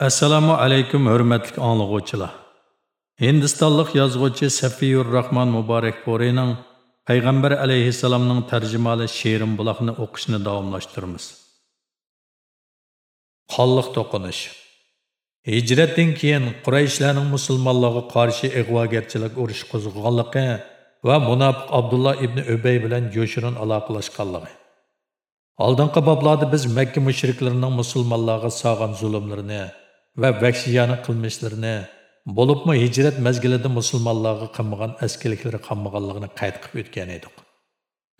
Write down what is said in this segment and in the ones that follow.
Assalomu alaykum hurmatli anglag'uvchilar. Hindistonlik yozuvchi Safiyur Rahman Muborak Porining Payg'ambar alayhissalomning tarjimali she'rim buloqni o'qishni davomlashtiramiz. Qonliq to'qinish. Hijratdan keyin Qurayshlarning musulmonlarga qarshi ig'vogarchilik urushi qo'zg'aganligi va munofiq Abdullah ibn Ubay bilan jo'shirin aloqalashganligi. Oldingi boblarda biz Makka мүшриклерінің musulmonlarga саған zulmlarini va vahshiyona qilmishlarini bo'libmi hijrat mazgilida musulmonlarga qilmagan askiliklari qilmaganligini qayd qilib o'tgan edik.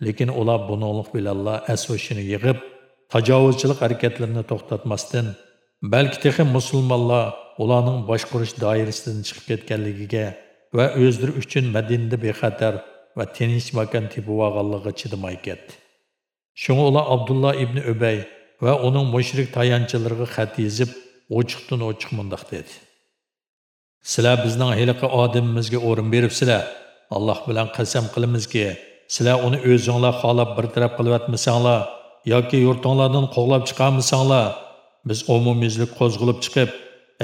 Lekin ular buninglik bilanla asoshini yig'ib tajovuzchilik harakatlarini to'xtatmasdan balki texi musulmonlar ularning boshqarish doirasidan chiqib ketganligiga va o'zlari uchun madinada bexatar va tinch makon tepib olganligiga chidamay ketdi. Shunga ular abdulloh ibn ubay va uning mushrik tayanchilariga xat yezib ochiqdan ochiq mundoq dedi. Sizlar bizning hiliqi odimimizga o'rin beribsizlar. Alloh bilan qasam qilamizki sizlar uni o'zinglar xohlab bir taraf qilyotmasanglar yoki yurtinglardan qo'g'lab chiqarmasanglar biz umumiyizlik qo'zg'ilib chiqib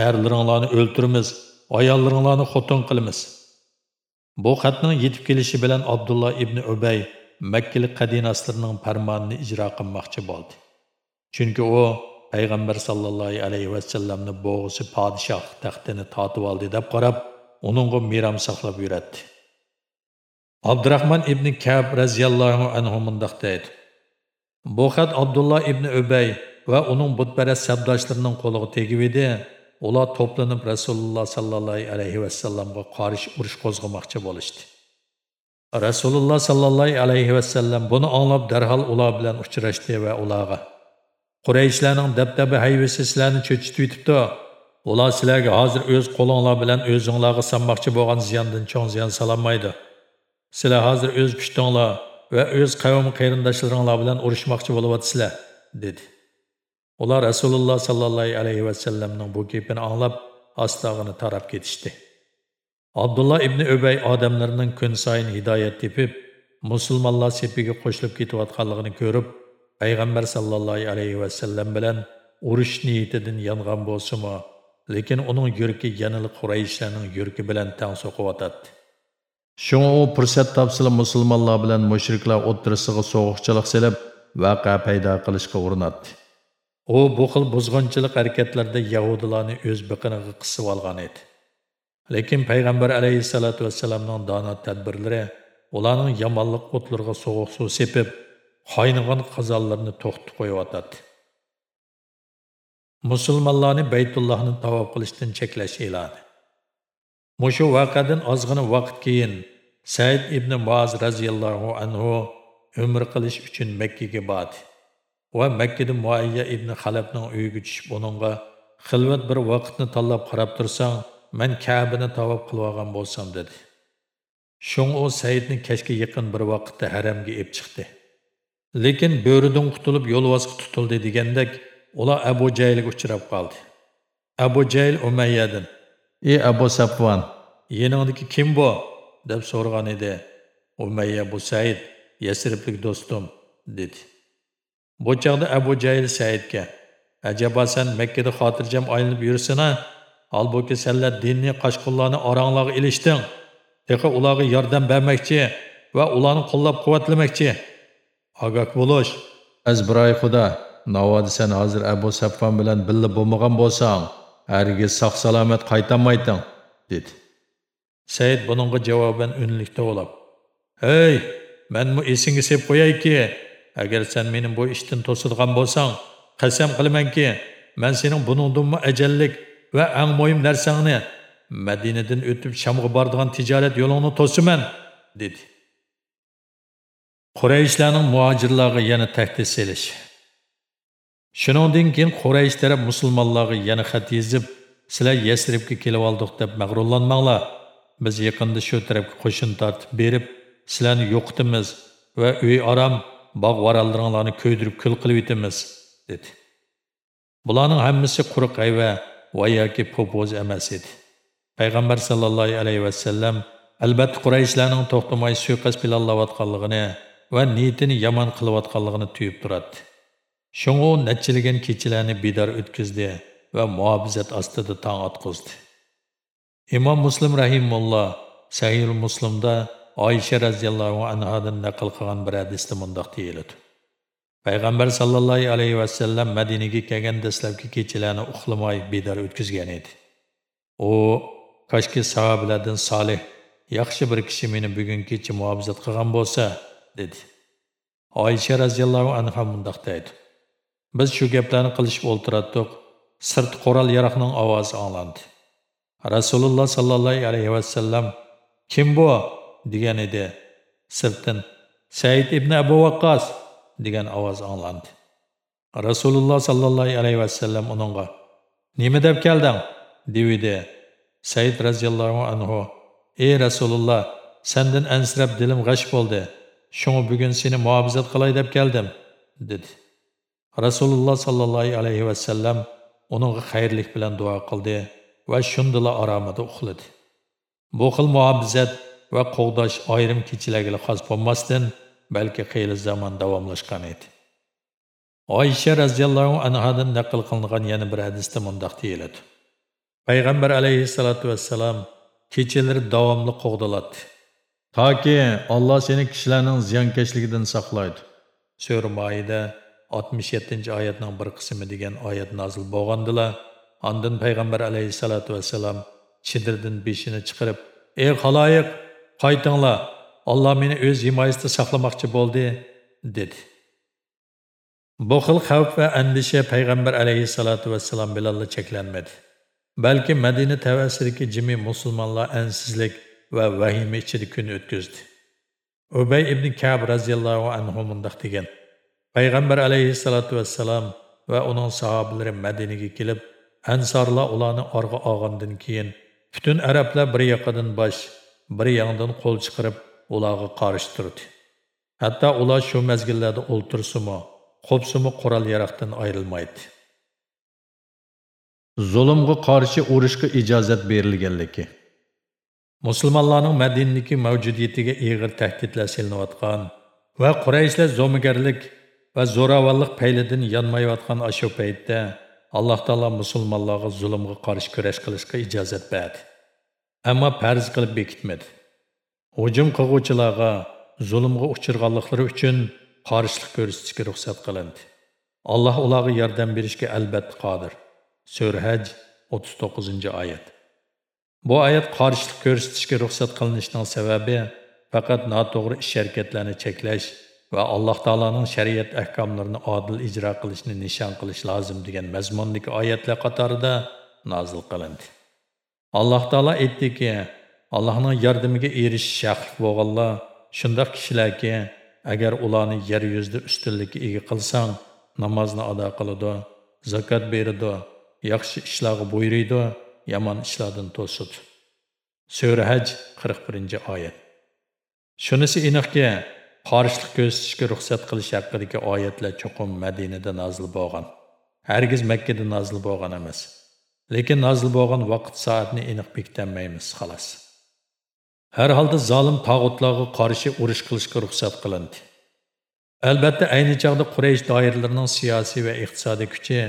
erlaringlarni o'ltiramiz ayollaringlarni xotin qilamiz. Bu xatning yetib kelishi bilan abdulloh ibn ubay makkalik qadinaslarning farmonini ijro qilmoqchi bo'ldi. Chunki u Peyğəmbər sallallahu alayhi və sallamın boğusu padişah taxtını tatıb aldı deyə qarab, onunğa miram saxlab yürətdi. Abdurrahman ibn Kəb rəziyallahu anhu mündəq deydi. Bu xət Abdullah ibn Übey və onun butpərəst səbdaşlarının qoluğu tegib idi. Ola toplanıb Rasulullah sallallahu alayhi və sallamğa qarşı uruş qozğamaqçı bolışdı. Rasulullah sallallahu alayhi və sallam bunu anlab dərhal ular bilan uçraşdı və ulağa Qurayshlarning dabdaba hayvisi sizlarni cho'chitib yutibdi. Ular sizlarga hozir o'z qo'linglar bilan o'zinglarga sanmoqchi bo'lgan ziyondan cho'ng ziyon sololmaydi. Sizlar hozir o'z pushtinglar va o'z qavm qarindoshlaringlar bilan urushmoqchi bo'lyapsizlar, dedi. Ular Rasululloh sallallohu alayhi va sallamning bu gapini anglab, ostog'ini tarab ketishdi. Abdullah ibn Ubay odamlarning kun sayin hidoyat tepib, musulmonlar sepiga qo'shilib ketayotganligini ko'rib, payg'ambar sallallohu alayhi vasallam bilan urush niyatidan yongan bo'lsimi lekin uning yurki yanili qurayishlarning yurki bilan tang so'qiyotadi. Shunga u fursat topsila musulmonlar bilan mushriklar o'ttirisiga so'g'uqchilik silib vaqa paydo qilishga urinadi. U bu xil buzg'unchilik harakatlarda yahudilarni o'z biqiniga qisib olgan edi. Lekin payg'ambar alayhissalotu vassalamning dono tadbirlari ularning yomonlik o'tlariga sovuq suv sepib qaynagan qazonlarni to'xtatib qo'yotadi musulmonlarni baytullohni tavob qilishdan cheklash e'loni. Mushu voqeadan ozgina vaqt keyin said ibn muaz roziyallohu anhu umr qilish uchun makkaga bordi. Va makkada muayya ibn halabning uyiga tushib uningga xilvat bir vaqtni tanlab qarab tursang man kabini tavob qilib olgan bo'lsam dedi. Shung u saidni kashga yaqin bir vaqtda haramga ep chiqdi. Lekin bo'ridan qutulib yo'lvosga tutildi degandek ular abu jaylga uchrab qoldi. Abu jayl umayyadan ey abu safvon yeningdiki kim bu deb so'rgan edi. Umayya bu said yasriblik do'stim dedi. Bu chog'da abu jayl saidga ajaba san makkada xotirjam aylanib yursana holbuki sanlar dinni qashqullarni oranglarga ilishding Teqa ularga yordam bermoqchi va ularni qo'llab quvvatlamoqchi Agak bo'lish. Azbiroy xudo, navoda sen hozir Abu Saffon bilan billa bo'lmagan bo'lsang, hargiz sog' salomat qaytamayting, dedi. Said buningga javoban unlikda bo'lib, "Hey, menmi esingga sep qo'yayki, agar sen mening bu ishdan to'sadigan bo'lsang, qasam qilamanki, men sening buningdanmi ajallik va eng muhim narsangni Madinadan o'tib Shamga boradigan tijorat yo'lini to'siman, dedi. Qurayishlarning muhojirlarga yana tahdid selish. Shuningdan keyin Quraysh taraf musulmonlarga yana xat yozib, sizlar Yasribga kelib oldik deb mag'rurlanmanglar. Biz yaqinda shu tarafga qo'shin tortib berib, sizlarni yo'qitamiz va uy aram bog' varallaringlarni ko'ydirib kul qilib etamiz, dedi. Bularning hammasi quruq ayva va yoki popoz emas edi. Payg'ambar sallallohu alayhi va sallam albatta Qurayshlarning to'xtamay suiqasd planlayotganligini va niyatini yomon qilayotganligini tuyib turadi. Shunga u nechilagan kechalarni bedor o'tkazdi va muhofizat ostida tong otqizdi. Imom muslim rahimulloh sahih muslimda oysha roziyallohu anhodan naql qilgan bir hadisda mundoq deyiladi. Payg'ambar sallallohu alayhi vasallam madinaga kelgan dastlabki kechalarni uxlamay bedor o'tkazgan edi. U koshki sahobalardan solih yaxshi bir kishi meni bugun kecha muhofizat qilgan bo'lsa dedi. Oysha roziyallohu anha mundoq deydi. Biz shu gaplarni qilishib o'ltirardik sirt qo'ral yaroqning ovozi anglandi rasululloh sollallohu alayhi vasallam kim bu? degan edi. Sirtdan said ibn abu vaqqos degan ovoz anglandi rasululloh sollallohu alayhi vasallam uningga nima deb kelding? devidi said roziyallohu anhu ey rasululloh sendan ansirab dilim g'ash bo'ldi. Shunga bugun seni muhofizat qilay deb keldim dedi rasululloh sollallohu alayhi vasallam uningga xayrlik bilan duo qildi va shundala oromida uxladi bu xil muhofizat va qo'g'dash ayrim kechalarga xos bo'lmasdan balki xeyli zamon davomlashgan edi oysha roziyallohu anhodan naql qilingan yana bir hadisda mundoq deyiladi payg'ambar alayhissalotu vassalam kechalari davomli qo'g'daladi toki olloh seni kishilarning ziyonkashligidan saqlaydi. Sura moida 67 oyatning bir qismi degan oyat nozil bo'lgandilar. Ondan payg'ambar alayhisolatu vasallam chidirdan beshini chiqarib ey xaloyiq qaytinglar Alloh meni o'z himoyasida saqlamoqchi bo'ldi dedi. Bu xil xavf va andisha payg'ambar alayhisolatu vasallam bilan cheklanmadi. Balki madina tavasidagi jimi musulmonlar ansizlik va vahima ichida kun o'tkazdi. Ubay ibn kab roziyallohu anhu mundoq degan. Payg'ambar alayhissalotu vassalam va uning sahobalari madinaga kelib ansorlar ularni orqa olgandan keyin butun arablar bir yoqadan bosh bir yondan qo'l chiqarib ularga qarshi turdi. Hatto ular shu mezgillarda o'ltirsimi qo'psimi qurol yaroqdan ayrilmaydi. Zulmga qarshi urushga ijozat berilganligi musulmonlarning madinadagi mavjudiyatiga ig'ir tahdidlar silinayotgan va qurayshlar zo'migarlik va zo'ravonlik paylidan yonmayotgan ashu paytda alloh taolo musulmonlarga zulmga qarshi kurash qilishga ijozat berdi. Ammo farz qilib bekitmadi. Hujum qilg'uvchilarga zulmga uchirganliklari uchun qarshilik ko'rsatishga ruxsat qilindi. Alloh ularga yordam berishga albatta qodir. Sura haj 39 oyat. Bu oyat qarshilik ko'rsatishga ruxsat qilinishining sababi faqat noto'g'ri ish harakatlarni cheklash va alloh taoloning shariat ahkomlarini odil ijro qilishni nishon qilish lozim degan mazmundagi oyatlar qatorida nozil qilindi. Alloh taolo aytdiki allohning yordamiga erishish shaqliq bo'lganlar shundoq kishilarki agar ularni yer yuzida ustunlikka ega qilsang namozni ado qiladi zakot beradi yaxshi ishlarga buyuriydi yomon ishlardan to'sib. Sura haj 41 oyat. Shunisi aniqki qarshilik ko'rsatishga ruxsat qilish haqidagi oyatlar cho'qim madinada nozil bo'lgan. Hargiz makkada nozil bo'lgan emas. Lekin nozil bo'lgan vaqt soatni aniq bekitolmaymiz xolos har holda zolim tog'utlarga qarshi urush qilishga ruxsat qilindi. Albatta ayni chog'da quraysh doiralarining siyosiy va iqtisodiy kuchi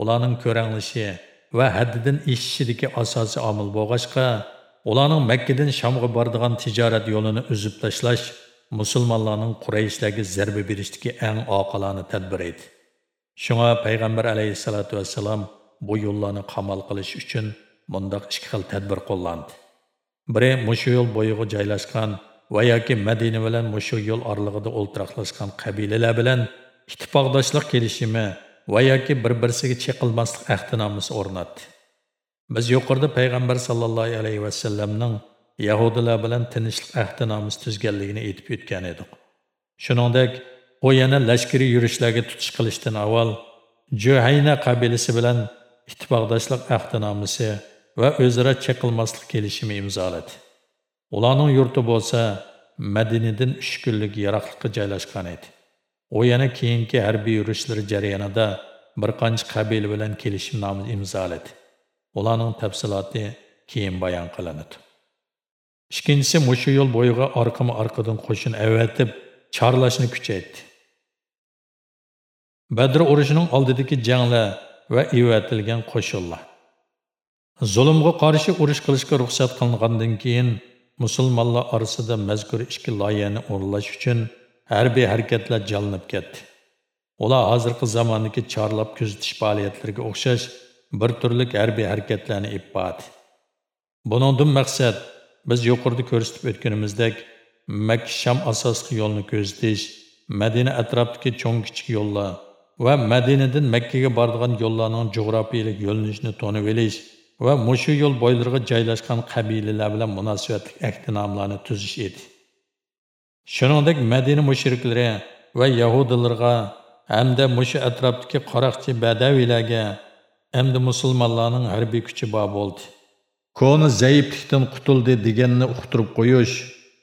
ularning ko'ranglishi va haddidan eshishidagi asosiy omil bo'lg'achqa ularning makkadan shamga boradigan tijorat yo'lini uzib tashlash musulmonlarning qurayishlarga zarba berishdagi eng oqilona tadbir edi. Shunga payg'ambar alayhissalotu vassalam bu yo'llarni qamal qilish uchun mundoq ikki xil tadbir qo'llandi. Biri mushu yo'l bo'yiga joylashgan va yoki madina bilan mushu yo'l oralig'ida o'ltiraqlashgan qabilalar bilan ittifoqdoshlik kelishimi va yoki bir birisiga cheqilmaslik ahdinomasi o'rnatdi. Biz yuqorida payg'ambar sallallohu alayhi vasallamning yahudilar bilan tinchlik ahdinomasi tuzganligini aytib o'tgan edik. Shuningdek u yana lashkariy yurishlarga tutish qilishdan avval juhayna qabilasi bilan ittifoqdoshlik ahdinomasi va o'zaro chaqilmaslik kelishimi imzoladi. Ularning yurti bo'lsa madinadan uch kunlik yaroqliqqa joylashgan edi. U yana keyingi harbiy yurishlar jarayonida bir qancha qabil bilan kelishimnoma imzoladi. Ularning tafsiloti keyin bayon qilinadi. Ikkinchisi mushu yo'l bo'yiga orqama orqadan qo'shin avatib chorlashni kuchaytdi. Badr urushining oldidagi janglar va evatilgan qo'shinlar. Zulmga qarshi urush qilishga ruxsat qilingandan keyin musulmonlar orasida mazkur ikki loyihani o'rlash uchun harbiy harakatlar jalinib ketdi. Ular hozirgi zamonniki chorlab kuzatish faoliyatlariga o'xshash bir turlik harbiy harakatlarni ibbadi buningdan maqsad biz yuqorida ko'rsatib o'tganimizdek makka sham asosli yo'lni ko'zatish madina atrofidagi cho'ng kichik yo'llar va madinadan makkaga boradigan yo'llarning jug'rofiylik yo'linishini to'nib olish va mushu yo'l bo'ylariga joylashgan qabilalar bilan munosabatli ahdinomlarni tuzish edi. Shuningdek madina mushriklari va yahudilarga hamda mushu atrofdagi qaroqchi badaviylarga hamda musulmonlarning harbiy kuchi bor bo'ldi. Koni zaiflikdan qutuldi deganni uqtirib qo'yish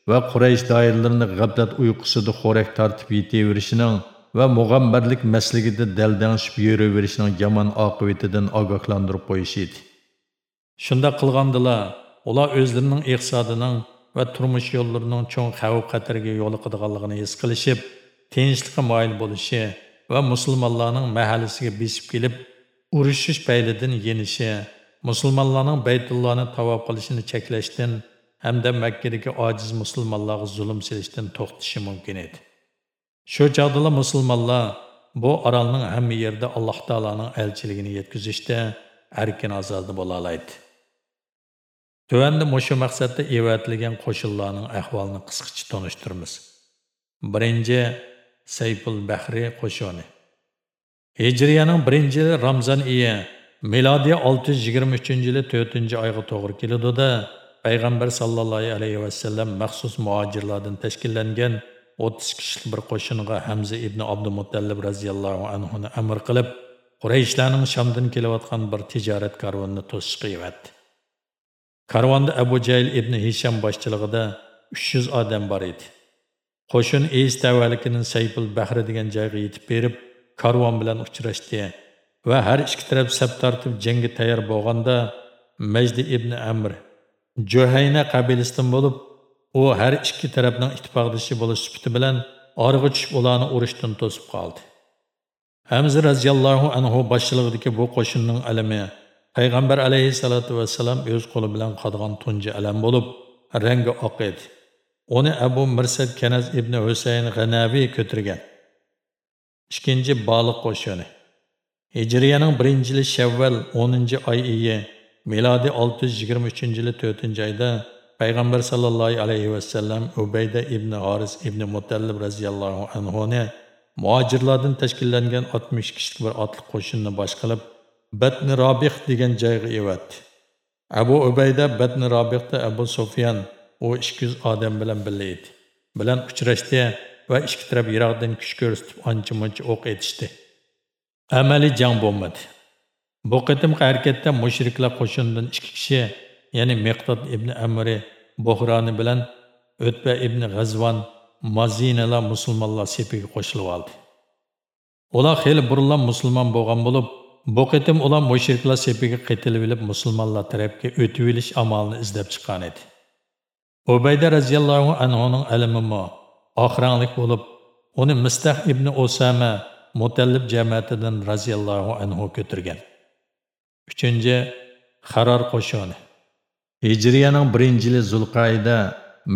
va quraysh doiralarini g'aflat uyqusida xo'rak tortib yetaverishining va mug'ambarlik masligida daldangishib yuraverishining yomon oqibatidan ogohlantirib qo'yish edi. Shunda qilgandilar ular o'zlarining iqtisodining va turmush yo'llarining cho'ng xavf xatarga yo'liqadiganligini his qilishib tinchlikqa moyil bo'lishi va musulmonlarning mahallasiga besib kelib urushish paylidan yenishi musulmonlarning baytullohni tavob qilishini cheklashdan hamda makkadagi ojiz musulmonlarga zulm silishdan to'xtashi mumkin edi. Shu chog'dala musulmonlar bu orolning hamma yerda alloh taoloning elchiligini yetkazishda erkin ozodi bo'la oladi Tövəndə мұшы мақсатты evatilgan қошылланың ahvolini qisqacha tanishtiramiz. Birinchi Sayful Bahri qo'shoni. Hijriyaning 1 Ramzan ие, milodiy 623-yili 4-oyga to'g'ri келеді да, payg'ambar sallallohu alayhi vasallam maxsus muhojirlardan tashkillangan 30 kishilik bir қошынға Hamza ibn Abdumutallib radhiyallohu anhu ni amr qilib, Qurayshlarning Shamdan kelayotgan bir tijorat karvonini to'sishga evatdi. Karvanda Abu Jail ibn Hisham boshchiligida 300 odam bor edi. Qo'shin Eys tavallikining Sayful Bahri degan joyga yetib berib, karvon bilan uchrashdi va har ikki taraf saf tortib jangga tayyor bo'lganda Majdi ibn Amr Juhayna qabilasidan bo'lib, u har ikki tarafning ittifoqdoshi bo'lish sifati bilan org'a tushib ularni urushdan to'sib qoldi. Hamza radhiyallohu anhu boshchiligidagi bu qo'shinning alami payg'ambar alayhissalotu vassalam o'z qo'li bilan qadg'an tunji alam bo'lib rangi oq edi. Uni abu mirsad kanaz ibn husayn g'anaviy ko'tirgan. Ikkinchi baliq qo'shini. Hijriyaning birinchi yili shavval o'ninchi oy iyi milodiy olti yuz yigirma uchinchi yili to'rtinchi oyda payg'ambar sallallohu alayhi vasallam ubayda ibn horis ibn mutallib roziyallohu anhuni muhojirlardan tashkillangan oltmish kishilik bir otliq qo'shinni bosh Batni Robih degan joyga evatdi. Abu Ubayda Batni Robihda Abu Sufyan u 200 odam bilan birga edi. bilan uchrashdi va ikki taraf yiroqdan kuch ko'rsatib ancha-muncha o'q etishdi. Amaliy jang bo'lmadi. Bu qitimqi harakatda mushriklar qo'shinidan ikki kishi, ya'ni Miqdod ibn Amri Buhrani bilan O'tba ibn g'azvon Mazinalar musulmonlar sepiga qo'shilib oldi. Ular hali burunlar musulmon bo'lgan bo'lib, Bu qitim ular mushriklar sepiga qaytilib olib musulmonlar tarafga o'tib olish amalini izlab chiqqan edi. Ubayda radhiyallohu anhuning ilmimi oxiranglik bo'lib, uni Mistah ibn Usama Mutallib jamiyatidan radhiyallohu anhu ko'tirgan. 3. Qaror qo'shoni. Hijriyaning 1-yili Zulqayda,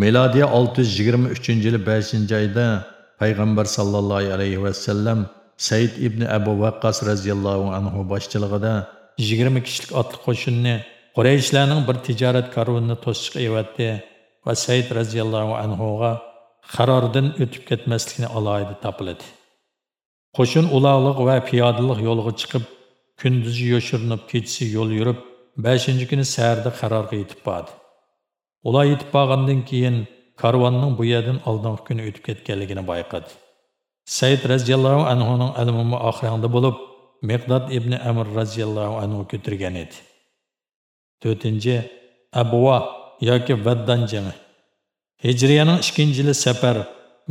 milodiy 623-yili 5-oyda payg'ambar sallallohu alayhi va sallam Said ibn Abu Waqqas radhiyallohu anhu boshchiligida 20 kishilik otli qo'shinni Qurayshlarning bir tijorat karvonini to'sishga evatdi va Said radhiyallohu anhuga qarordan o'tib ketmaslikni alohida topildi. Qo'shin uloqliq va piyodalik yo'lga chiqib, kunduzi yoshirinib, kechasi yo'l yurib, 5-kuni saharda qarorga yetib bordi. Ular yetib borgandan keyin karvonning bu yerdan oldingi kuni o'tib ketganligini bayqadi. Said raziyallohu anhuning ilmi oxirida bo'lib, Miqdod ibn Amr raziyallohu anhu ko'tirgan edi. 4. Abwa yoki Vaddan jangi. Hijriyaning 2-yili safar,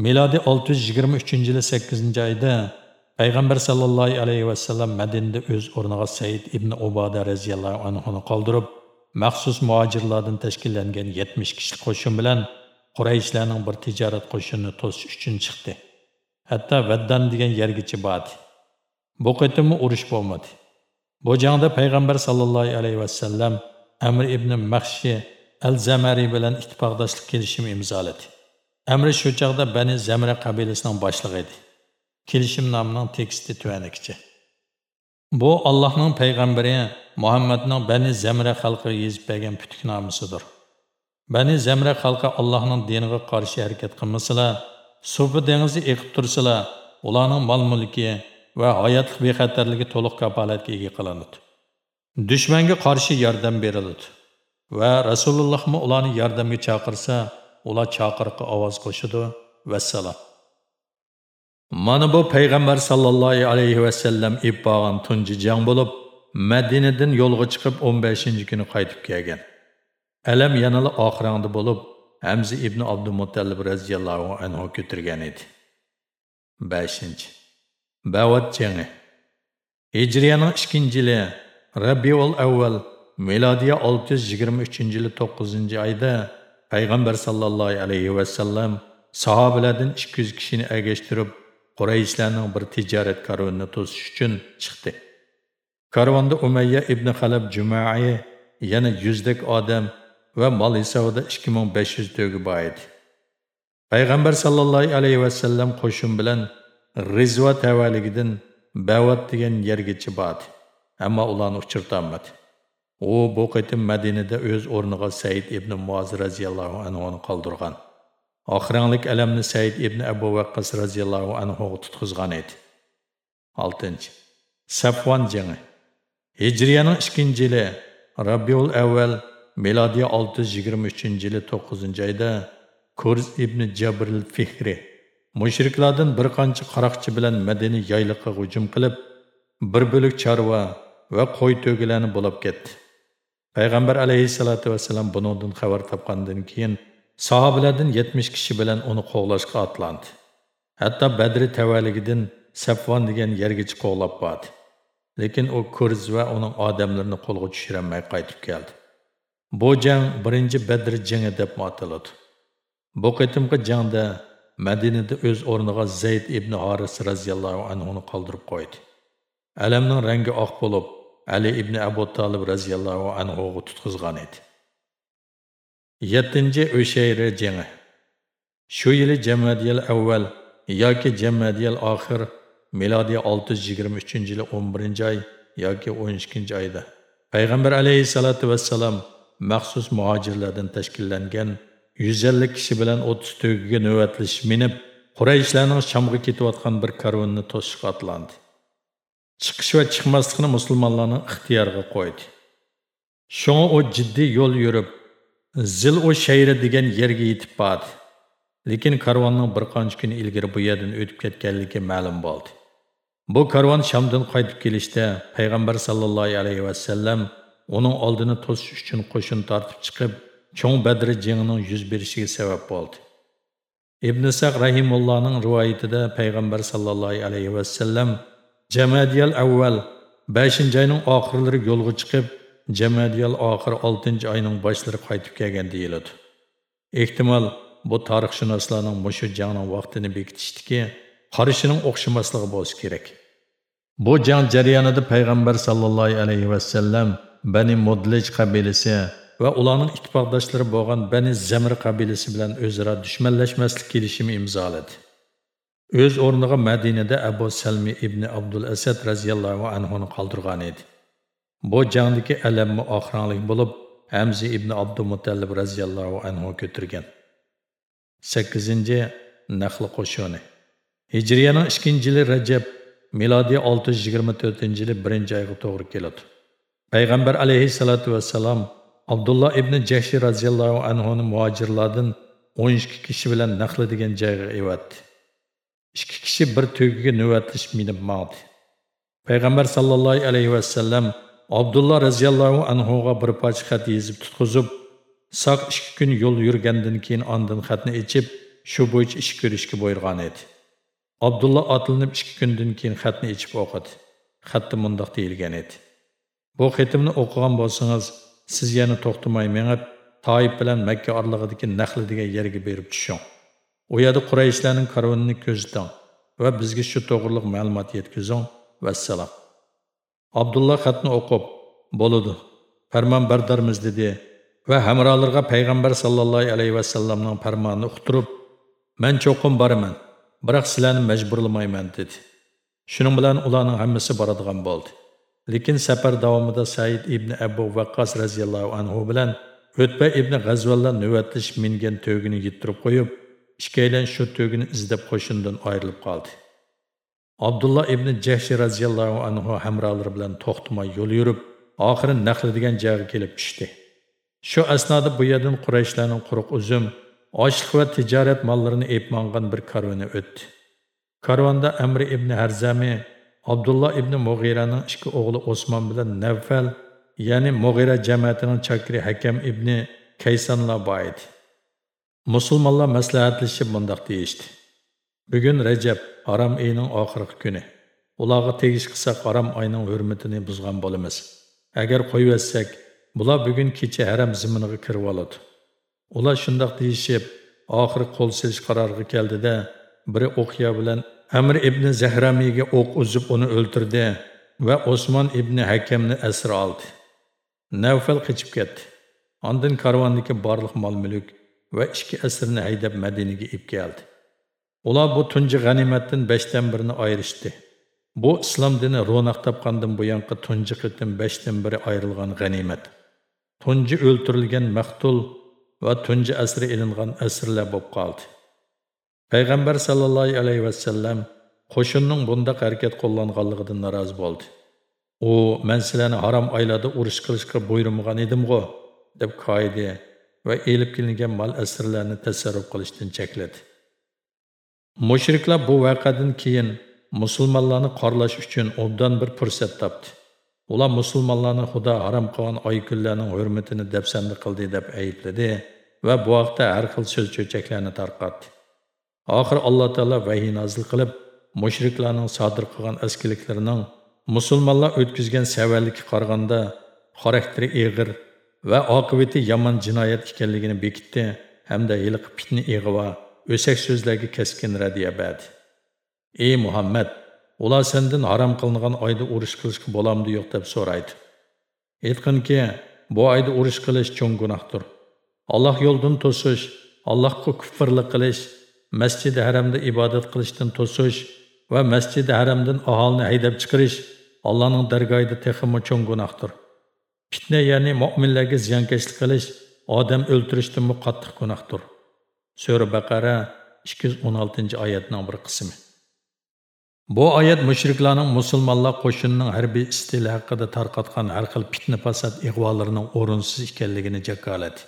milodiy 623-yili 8-oyda payg'ambar sallallohu alayhi va sallam Madinada o'z o'rniga Said ibn Uboda raziyallohu anhuni qoldirib, maxsus muhojirlardan tashkillangan 70 kishilik qo'shin bilan Qurayshlarning bir tijorat qo'shinini to'sish uchun chiqdi. Hatto vaddan degan yergacha bordi bu qitimmi urush bo'lmadi Bu jangda payg'ambar sallallohu alayhi vasallam Amr ibn Mahshi al-Zamari bilan ittifoqdoshlik kelishimi imzoladi. Amr shu chog'da Bani Zamra qabilasining boshlig'i edi. Kelishim nomining teksti tuanikicha. Bu Allohning payg'ambari Muhammadning Bani Zamra xalqiga yezib bergan putuknomasidir. Bani Zamra xalqi Allohning diniga qarshi harakat qilmasalar, Sufi dengizi eqib tursalar, ularning mol-mulki va hayotlik bexatarligi to'liq kafolatga ega qilinadi. Dushmanga qarshi yordam beriladi va Rasulullohmi ularni yordamga chaqirsa, ular chaqiriqqa ovoz qo'shadi. Vassalom. Mana bu payg'ambar sallallohu alayhi va sallam ibbogan tunji jang bo'lib, Madinadan yo'lga chiqib 15-kuni qaytib kelgan. Alam yanala oxirangda bo'lib, Hamza ibn Abdumuttalib radhiyallohu anhu ko'tirgan edi. 5-chi. Bavat jangi. Hijriyaning 2-yili Rabiul Avval milodiy 623-yili 9-oyda payg'ambar sallallohu alayhi va sallam sahobalardan 200 kishini agashtirib Qurayshlarning bir tijorat karvonini to'sish uchun chiqdi. Karvonda Umayya ibn Xalab Jumai yana yuzdak odam va mol hisobida 2500 to'gi bor edi. Payg'ambar sallallohu alayhi va sallam qo'shin bilan Rizva tavalligidan Bavat degan yergacha bordi. Ammo ularni uçurtanmadı. O bu qitim Madinada o'z o'rniga Said ibn Muaz radhiyallohu anhu qoldirgan. Oxiranlik alamni Said ibn Abu Waqqas radhiyallohu anhu tutqizgan edi. 6. Safvan jangi. Hijriyaning 2-yili Rabiul Avval milodiy 623-yili 9-oyda Kurz ibn Jabril Fihri mushriklardan bir qancha qaroqchi bilan Madina yayliqqa hujum qilib, bir bo'lik chorva va qo'y to'gilarni bo'lib ketdi. Payg'ambar alayhissalatu vasallam buningdan xabar topgandan keyin sahobalardan 70 kishi bilan uni qo'g'lashga otlandi. Hatto Badri tavalligidan Safvon degan yergacha qo'g'lab bordi. Lekin u Kurz va uning odamlarini qo'lga tushirmay qaytib keldi. Bu jang 1 Badr jangi deb ataladi. Bu qitimqi jangda Madinada o'z o'rniga Zayd ibn Haris radhiyallohu anhu ni qoldirib qo'ydi. Alamning rangi oq bo'lib, Ali ibn Abu Talib radhiyallohu anhu ga tutqizgan edi. 7. O'shayri jangi. Shu yili Jamadiyal avval yoki Jamadiyal oxir milodiy 623-yil 11-oy yoki 12-oyda Payg'ambar alayhisolatu vassalam maxsus muhojirlardan tashkillangan 150 kishi bilan 30 to'giga navbatlashish minib, Qurayshlarning Shamga ketayotgan bir karvonni to'sishga otlandi. Chiqish va chiqmaslikni musulmonlarning ixtiyoriga qo'ydi. Shunga u jiddiy yo'l yurib, Zil o shayri degan yerga yetib bordi. Lekin karvonning bir qancha kun ilgari bu yerdan o'tib ketganligi ma'lum bo'ldi. Bu karvon Shamdan qaytib kelishda aleyhi ve sellem uning oldini to'sish uchun qo'shin tortib chiqib, cho'ng badri jangining yuz berishiga sabab bo'ldi. Ibn Saq rahimullohning rivoyatida payg'ambar sallallohu alayhi vasallam Jamadiyal avval 5-oyning oxirlari yo'lga chiqib, Jamadiyal oxir 6-oyning boshlari qaytib kelgan deyiladi. Ehtimol bu tarixshunoslarning mushu jangning vaqtini bekitishdiki, qarashining o'xshamasligi bo'lishi kerak. Bu jang jarayonida payg'ambar sallallohu alayhi vasallam Bani Mudlij qabilasi va ularning ittifoqdoshlari bo'lgan Bani Zamir qabilasi bilan o'zaro dushmanlashmaslik kelishimi imzoladi. O'z o'rniga Madinada Abu Salmi ibn Abdul Asad radhiyallohu anhu ni qoldirgan edi. Bu jangdagi alammi oxiranlik bo'lib, Hamza ibn Abdumutallib radhiyallohu anhu ko'tirgan. 8. Naxl qo'shoni. Hijriyaning 2-yili Rajab, milodiy 624-yili 1-oyga to'g'ri keladi. Payg'ambar alayhissalatu vassalam Abdullah ibn Jahshi radhiyallohu anhu ni muhojirlardan 12 kishi bilan Naxl degan joyga evatdi. Ikki kishi bir to'giga navbatlish minib maqdi. Payg'ambar sallallohu alayhi vasallam Abdullah radhiyallohu anhu ga bir parcha xat yozib tutqizib, saq 2 kun yo'l yurgandan keyin ondan xatni ichib, shu bo'yicha ish ko'rishga buyurgan edi. Abdullah atlanib 2 kundan keyin xatni ichib o'qidi. Xatda mundaq deyilgan edi. Bu xetimni o'qigan bo'lsangiz, siz yana to'xtamay mengib, Toyib bilan Makka orlig'idagi Naxl degan yerga berib tushing. U yerda Qurayshlarning karvonini ko'ziting va bizga shu to'g'riliq ma'lumot yetkazing. Vassalom. abdulla xatni o'qib bo'ladi farmon bardarmiz dedi va hamrolarga payg'ambar sallallohu alayhi vasallamning farmonini uqtirib man cho'qim boraman biroq sizlarni majburlamayman dedi shuning bilan ularning hammasi boradigan bo'ldi lekin safar davomida said ibn abu vaqqos roziyallohu anhu bilan o'tba ibn g'azvallar navbatlash mingan to'gini yittirib qo'yib ikkalan shu to'gini izlab qo'shindan ayrilib qoldi. Abdulloh ibn jahshi roziyallohu anhu hamrolari bilan to'xtamay yo'l yurib oxiri naqli degan joyga kelib tushdi. Shu asnoda bu yerdan qurayshlarning quruq uzum ochliq va tijorat mollarini epmongan bir karvoni o'tdi. Karvonda amri ibn harzami abdulloh ibn mug'iraning ikki o'g'li osmon bilan navfal ya'ni mug'ira jamiyatining chakri hakam ibn kaysanlar bor edi musulmonlar maslahatlashib bundoq deyishdi. Bugun rajab harom oyining oxirgi kuni. Ularga tegish qilsak harom oyning hurmatini buzgan bo'lamiz. Agar qo'yversak bular bugun kecha haram ziminiga kirib oladi. Ular shundoq deyishib oxiri qo'l silish qaroriga keldida biri o'qiya bilan amir ibn zahramiyga o'q uzib uni o'ltirdi va osmon ibn hakamni asir oldi. Navfal qochib ketdi. Ondan karvondagi barliq mol mulk va ikki asrni haydab madinaga ib keldi. Ular bu tunji g'animatdan beshdan birini ayirishdi. Bu islom dini ro'naq topgandan buyanqi tunji qitim beshdan biri ayrilgan g'animat. Tunji o'ltirilgan maqtul va tunji asri ilingan asrlar bo'lib qoldi. Payg'ambar sallallohu alayhi vasallam qo'shinning bundaq harakat qo'llanganligidan norozi bo'ldi. U man sizlarni harom oylarda urush qilishga buyurmagan edimg'u deb koydi va elib kelingan mol asrlarni tasarruf qilishdan chekladi. Mushriklar bu voqeadan keyin musulmonlarni qorlash uchun obdan bir fursat topdi. Ular musulmonlarni xudo harom qilgan oy kunlarning hurmatini dafsanda qildi deb aybladi va bu haqda har xil so'z cho'chaklarni tarqatdi. Oxiri alloh taolo vahiy nozil qilib mushriklarning sodir qilgan askiliklarining musulmonlar o'tkazgan savallikka qaraganda xarakteri ig'ir va oqibati yomon jinoyat ekanligini bekitdi hamda yiliqi pitni ig'va o'sak so'zlarga keskin radiya berdi. Ey muhammad ular sendan harom qilingan oyda urush qilishga bo'lamdi yo'q deb so'raydi. Aytqinki bu oyda urush qilish cho'ng gunohdir. Alloh yo'ldan to'sish allohga kufrlik qilish masjidi haramda ibodat qilishdan to'sish va masjidi haramdan aholini haydab chiqarish allohning dargohida texmi cho'ng gunohdir. Fitna ya'ni mo'minlarga ziyonkashlik qilish odam o'ltirishdanmi qattiq gunohdir. Sura baqara 216 oyatning bir qismi. Bu oyat mushriklarning musulmonlar qo'shinining harbiy istili haqida tarqatgan har xil fitna fasad ig'volarining o'rinsiz ekanligini jakoladi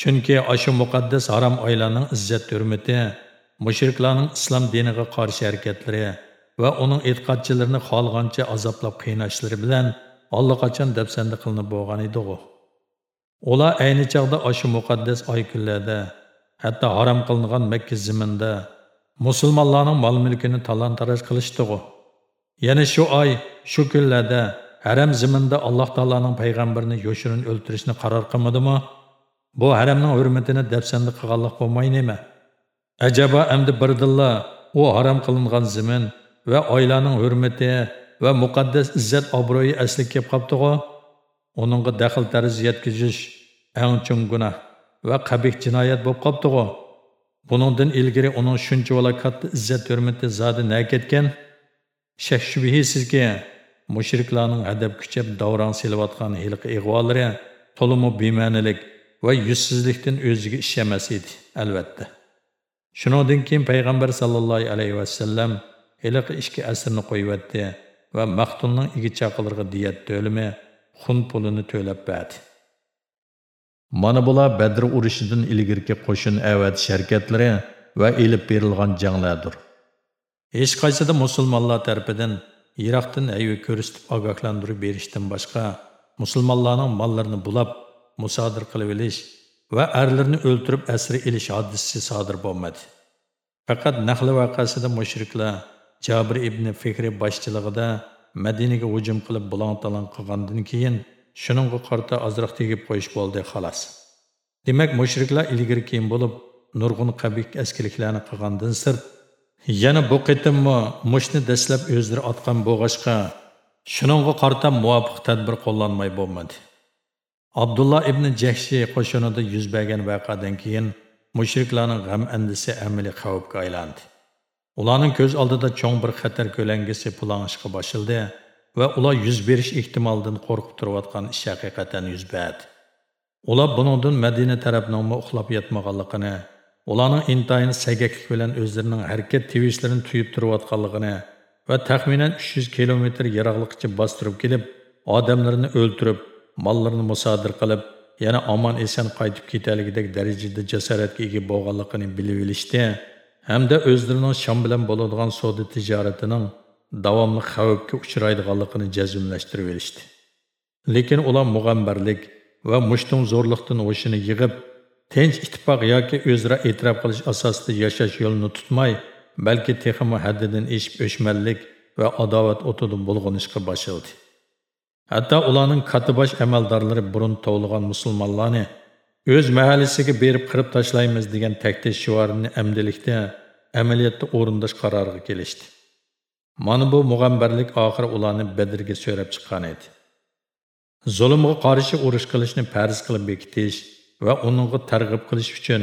chunki ashu muqaddas harom oylarning izzat hurmati mushriklarning islom diniga qarshi harakatlari va uning e'tiqodchilarini xohlagancha azoblab qiynashlari bilan allaqachon dafsanda qilinib bo'lgan edi ular ayni chog'da ashu muqaddas oy kunlarda hatto harom qilingan makka ziminda musulmonlarning mol mulkini talon taroj qilishdig'u yana shu oy shu kunlarda haram ziminda alloh taoloning payg'ambarini yoshirin o'ltirishni qaror qilmadimi? Bu haramning hurmatini dafsanda qilganlik bo'lmay nima ajabo endi birdilla u harom qilingan zimin va oilaning hurmati va muqaddas izzat obro'yi asli kelib qolibdig'u uningga daxl tarz yetkizish eng chun gunoh va qabih jinoyat bo'lib qolibdig'u buningdan ilgari uning shuncha vala katta izzat hurmati zodi na ketgan shak shubhisizki mushriklarning hadab kuchab davron selayotgan hilqi ig'volari to'liq bema'nilik va yuzsizlikdan o'ziga ishlamas edi albatta shuningdan keyin payg'ambar sallallohu alayhi vasallam iliq ishki asrni qo'yyapti va maqtulning igi chaqilirga diyat to'limi xun pulini to'lab berdi Mana bular Badr urushidan ilgirki qo'shin avat sharkatlari va elib berilgan janglardir. Hech qaysida musulmonlar tarafidan yiroqdan ayvi ko'rsatib ogohlantirib berishdan boshqa musulmonlarning mollarini bulab, musodir qilib va arlarni o'ltirib asri ilish hodisasi sodir bo'lmadi. Faqat Naxl voqeasida mushriklar Jabir ibn Fikri boshchiligida Madinaga hujum qilib bulon-talon qilgandan keyin shuningga qarta ozroq tegib qo'yish bo'ldi xolos demak mushriklar ilgari keyin bo'lib nurg'un qabih askirliklarni qilgandan sirt yana bu qitimmi mushni dastlab o'zlari otgan bo'g'ashqa Shuningga qarata muvofiq tadbir qo'llanmay bo'lmadi. Abdullah ibn Jahshi qo'shinida yuz bergan voqeadan keyin mushriklarning g'am andisi amaliy xavfga aylandi. Ularning ko'z oldida cho'ng bir xatar ko'langisi pulanishga boshildi va ular yuz berish ehtimolidan qo'rqib turayotgan ish haqiqatan yuz berdi. Ular buningdan Madina tarafining uxlab yotmaganligini, ularning intayin sagaklik bilan o'zlarining harakat tevishlarini tuyib turayotganligini va taxminan 300 kilometr yiroqlikcha bostirib kelib, odamlarni o'ltirib, mallarını musodir qilib, yana omon eson qaytib ketaligidek darajada jasoratga ega bo'lganligini bilib olishdi. Hamda o'zlarining shom bilan bo'ladigan savdo tijoratining davomli xavfga uchraydiganligini jazmlashtirib olishdi. Lekin ular mug'ambarlik va mushtum zo'rliqdan o'shini yig'ib tinch ittifoq yoki o'zaro e'tirof qilish asosida yashash yo'lini tutmay balki texmi haddidan eshib o'chmanlik va adovat o'tida bulg'anishga boshladi. Hatto ularning katibosh amaldorlari burun tovlagan musulmonlarni o'z mahallasiga berib qirib tashlaymiz degan taktish shivarini amdilikda amaliyotda o'rindash qaroriga kelishdi. Mana bu mug'ambarlik oxiri ularni badrga so'rab chiqqan edi. Zulmga qarshi urush qilishni farz qilib bekitish va uningga targ'ib qilish uchun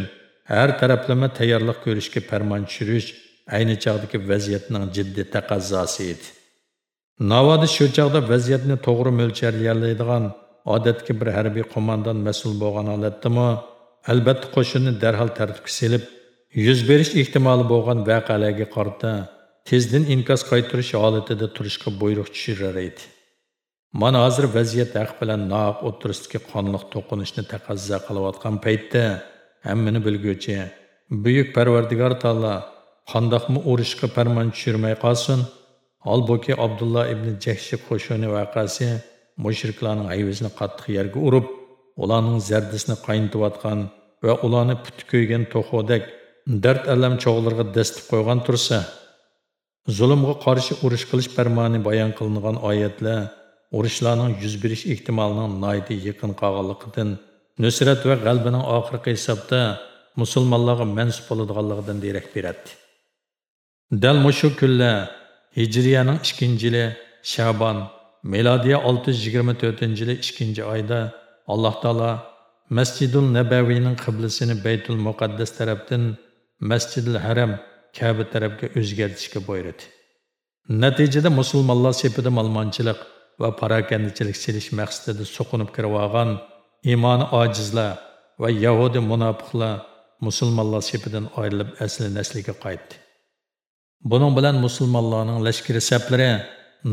har taraflama tayyorlik ko'rishga farmon tushirish ayni chog'dagi vaziyatning jiddiy taqozosi edi. Navoda shu chog'da vaziyatni to'g'ri mo'ljallaydigan odatga bir harbiy qo'mondan mas'ul bo'lgan holatdami? Albatta qo'shinni darhol tartibga selib yuz berish ehtimoli bo'lgan voqealarga qarata tezdan inkos qaytirish holatida turishga buyruq tushirar edi. Mana hozir vaziyat haq bilan noq o'tirisidagi qonliq to'qinishni taqozo qilayotgan paytda hammani bilguvchi buyuk parvardigor taolo qandoqmi urushga farmon tushirmay qolsin holbuki abdulloh ibn jahshi qo'shini voqeasi mushriklarning ayvizini qattiq yerga urib ularning zardisini qaynatayotgan va ularni puti ko'ygan to'xodek dard alam cho'g'larga dastib qo'ygan tursa zulmga qarshi urush qilish farmoni bayon qilingan oyatlar urushlarning yuz berish ehtimolining noyda yaqin qolganligidan nusrat va g'albining oxirgi hisobda musulmonlarga mansub bo'ladiganligidan derak beradi. Dal mushu kunlar hijriyaning ikkinchi yili shabon milodiya 624 yili ikkinchi oyda alloh taolo masjidul nabaviyning qiblasini baytul muqaddas tarafdan masjidil haram kaba tarafga o'zgartirishga buyurdi. Natijada musulmonlar sepida malmonchilik va parakandichilik silish maqsadida so'qinib kirib olgan iymoni ojizlar va yahudi munofiqlar musulmonlar sepidan ayrilib asli nasliga qaytdi. Buning bilan musulmonlarning lashkari saplari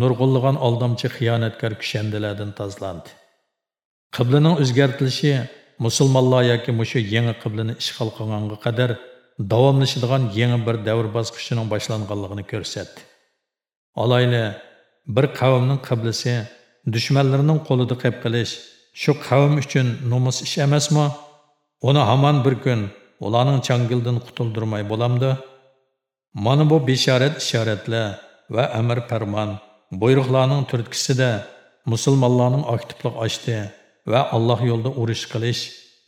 nurg'unlagan aldamchi xiyonatkor kushandalardan tozlandi. Qiblaning o'zgartilishi musulmonlar yoki mushu yangi qiblani ishg'ol qilganga qadar davomlashadigan yangi bir davr bosqichining boshlanganligini ko'rsatdi. Alayli bir qavmning qiblisi dushmanlarining qo'lida qilib qilish shu qavm uchun nomus ish emasmi? Uni hamon bir kun ularning changildan qutuldirmay bo'lamdi. Mana bu bishorat ishoratlar va amr farmon buyruqlarning turtkisida musulmonlarning aktivlik ochdi va alloh yo'lida urush qilish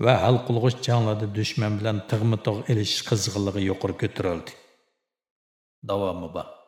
va hal qilg'ich janglarda dushman bilan tig'ma tig' elish qizg'inligi yuqori ko'tarildi. Davomi bor.